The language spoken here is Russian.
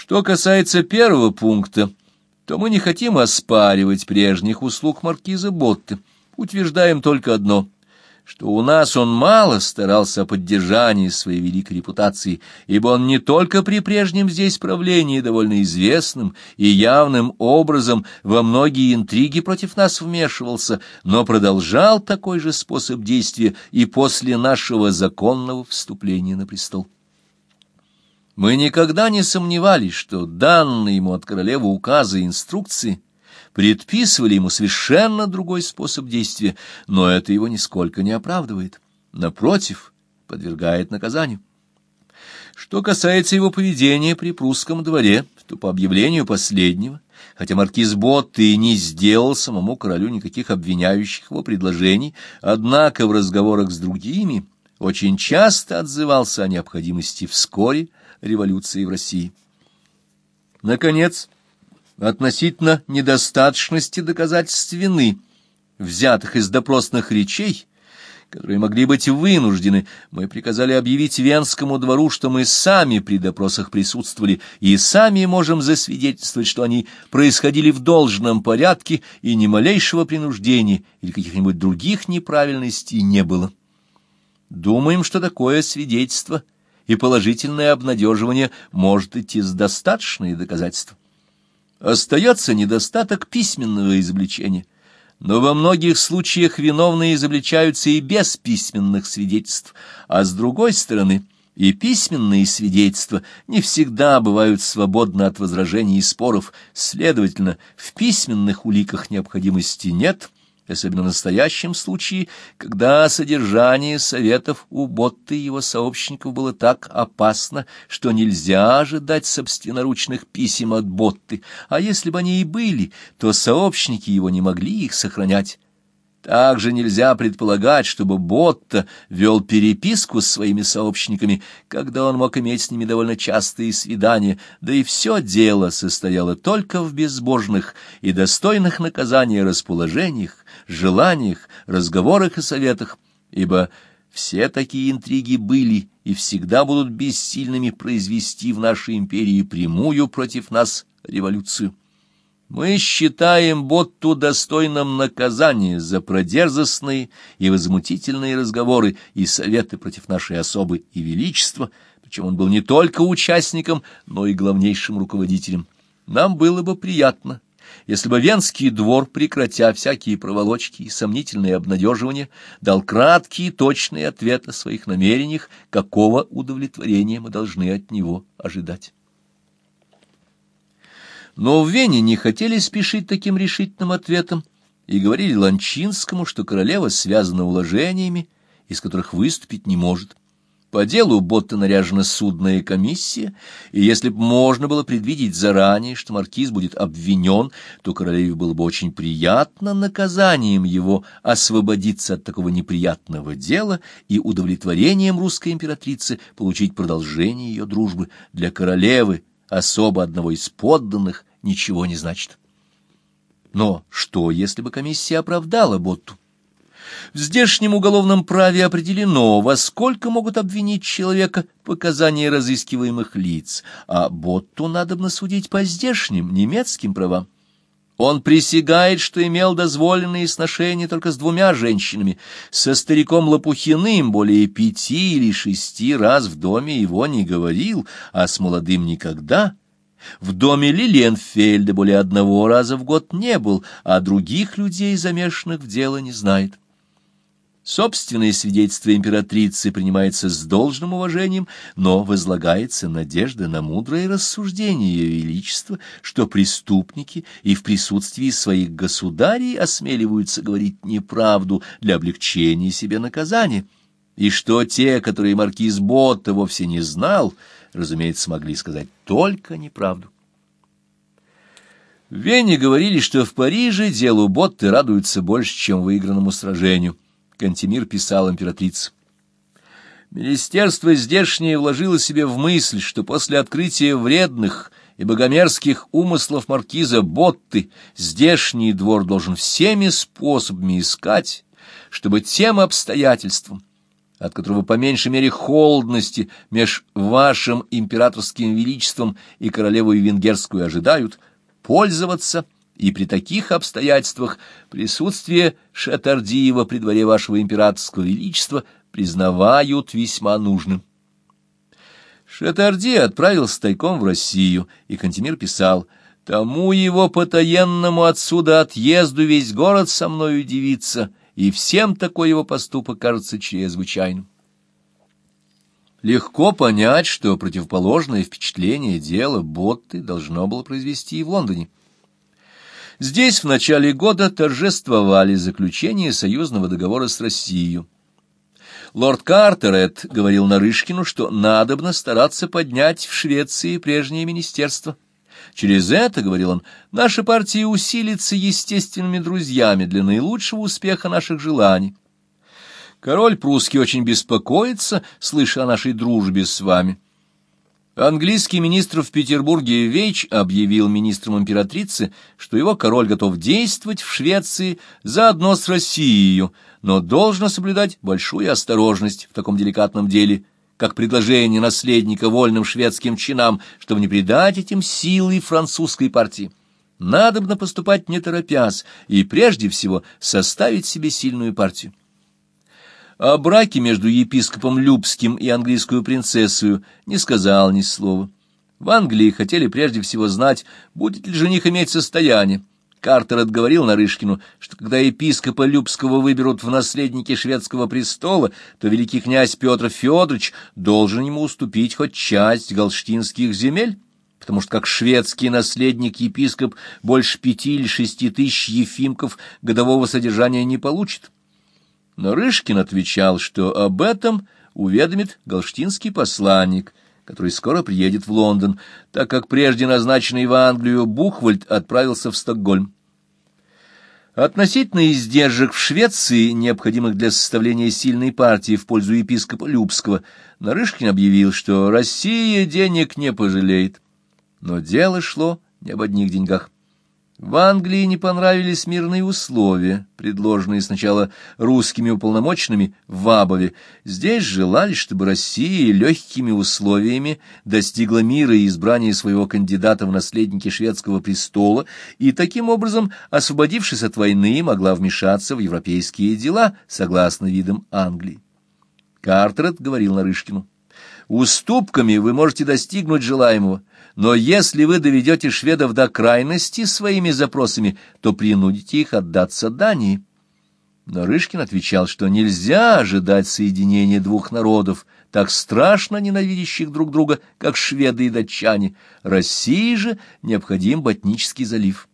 Что касается первого пункта, то мы не хотим оспаривать прежних услуг маркиза Ботты, утверждаем только одно — что у нас он мало старался о поддержании своей великой репутации, ибо он не только при прежнем здесь правлении довольно известным и явным образом во многие интриги против нас вмешивался, но продолжал такой же способ действия и после нашего законного вступления на престол. Мы никогда не сомневались, что данные ему от королевы указы и инструкции предписывали ему совершенно другой способ действия, но это его нисколько не оправдывает. Напротив, подвергает наказанию. Что касается его поведения при прусском дворе, то по объявлению последнего, хотя маркиз Бот и не сделал самому королю никаких обвиняющих его предложений, однако в разговорах с другими очень часто отзывался о необходимости вскоре революции в России. Наконец, относительно недостаточности доказательств вины, взятых из допросных речей, которые могли быть вынуждены, мы приказали объявить Венскому двору, что мы сами при допросах присутствовали и сами можем засвидетельствовать, что они происходили в должном порядке и ни малейшего принуждения или каких-нибудь других неправильностей не было. Думаем, что такое свидетельство и положительное обнадеживание может идти с достаточные доказательства. Остается недостаток письменного изобличения, но во многих случаях виновные изобличаются и без письменных свидетельств, а с другой стороны и письменные свидетельства не всегда бывают свободны от возражений и споров, следовательно, в письменных уликах необходимости нет – особенно в настоящем случае, когда содержание советов у Ботты и его сообщников было так опасно, что нельзя ожидать собственноручных писем от Ботты, а если бы они и были, то сообщники его не могли их сохранять. Также нельзя предполагать, чтобы Ботта вел переписку с своими сообщниками, когда он мог иметь с ними довольно частые свидания, да и все дело состояло только в безбожных и достойных наказания расположениях, желаниях, разговорах и советах, ибо все такие интриги были и всегда будут бессильными произвести в нашей империи прямую против нас революцию. Мы считаем Ботту достойным наказания за продерзостные и возмутительные разговоры и советы против нашей особы и величества, причем он был не только участником, но и главнейшим руководителем. Нам было бы приятно, если бы Венский двор, прекратя всякие проволочки и сомнительные обнадеживания, дал краткий и точный ответ о своих намерениях, какого удовлетворения мы должны от него ожидать. Но в Вене не хотели спешить таким решительным ответом и говорили Ланчинскому, что королева связана уложениями, из которых выступить не может. По делу Ботта наряжена судная комиссия, и если бы можно было предвидеть заранее, что маркиз будет обвинен, то королеве было бы очень приятно наказанием его освободиться от такого неприятного дела и удовлетворением русской императрицы получить продолжение ее дружбы. Для королевы особо одного из подданных ничего не значит. Но что, если бы комиссия оправдала Ботту? В здешнем уголовном праве определено, во сколько могут обвинить человека показания разыскиваемых лиц, а Ботту надо судить по здешним немецким правам. Он присягает, что имел дозволенные сношения только с двумя женщинами. Со стариком Лопухиным более пяти или шести раз в доме его не говорил, а с молодым никогда. В доме Лилиенфельда более одного раза в год не был, а других людей, замешанных в дело, не знает. Собственное свидетельство императрицы принимается с должным уважением, но возлагается надежда на мудрое рассуждение Ее Величества, что преступники и в присутствии своих государей осмеливаются говорить неправду для облегчения себе наказания, и что те, которые маркиз Ботта вовсе не знал, разумеется, могли сказать только неправду. В Вене говорили, что в Париже делу Ботты радуются больше, чем выигранному сражению — Кантемир писал императрице. Министерство здешнее вложило себе в мысль, что после открытия вредных и богомерзких умыслов маркиза Ботты здешний двор должен всеми способами искать, чтобы тем обстоятельствам, от которого по меньшей мере холодности меж вашим императорским величеством и королевой венгерскую ожидают, пользоваться и при таких обстоятельствах присутствие Шатардиева при дворе вашего императорского величества признавают весьма нужным. Шатарди отправился тайком в Россию, и Кантемир писал «Тому его потаенному отсюда отъезду весь город со мною удивится, и всем такой его поступок кажется чрезвычайным». Легко понять, что противоположное впечатление дела Ботты должно было произвести и в Лондоне. Здесь в начале года торжествовали заключение союзного договора с Россией. Лорд Картерет говорил Нарышкину, что надобно стараться поднять в Швеции прежнее министерство. Через это, говорил он, наша партия усилится естественными друзьями для наилучшего успеха наших желаний. Король прусский очень беспокоится, слыша о нашей дружбе с вами. Английский министр в Петербурге Вейч объявил министрам императрицы, что его король готов действовать в Швеции заодно с Россией, но должно соблюдать большую осторожность в таком деликатном деле, как предложение наследника вольным шведским чинам, чтобы не придать этим силы французской партии. Надобно поступать не торопясь и прежде всего составить себе сильную партию. О браке между епископом Любским и английскую принцессою не сказал ни слова. В Англии хотели прежде всего знать, будет ли жених иметь состояние. Картер отговорил Нарышкину, что когда епископа Любского выберут в наследники шведского престола, то великий князь Петр Федорович должен ему уступить хоть часть галштинских земель, потому что как шведский наследник-епископ больше пяти или шести тысяч ефимков годового содержания не получит. Нарышкин отвечал, что об этом уведомит галштинский посланник — который скоро приедет в Лондон, так как прежде назначенный в Англию Бухвальд отправился в Стокгольм. Относительно издержек в Швеции, необходимых для составления сильной партии в пользу епископа Любского, Нарышкин объявил, что Россия денег не пожалеет. Но дело шло не об одних деньгах. В Англии не понравились мирные условия, предложенные сначала русскими уполномоченными в Абове. Здесь желали, чтобы Россия легкими условиями достигла мира и избрания своего кандидата в наследники шведского престола, и таким образом, освободившись от войны, могла вмешаться в европейские дела, согласно видам Англии. Картерет говорил Нарышкину. Уступками вы можете достигнуть желаемого, но если вы доведете шведов до крайности своими запросами, то принудите их отдаться Дании. Но Рышкин отвечал, что нельзя ожидать соединения двух народов, так страшно ненавидящих друг друга, как шведы и датчане. России же необходим Ботнический залив.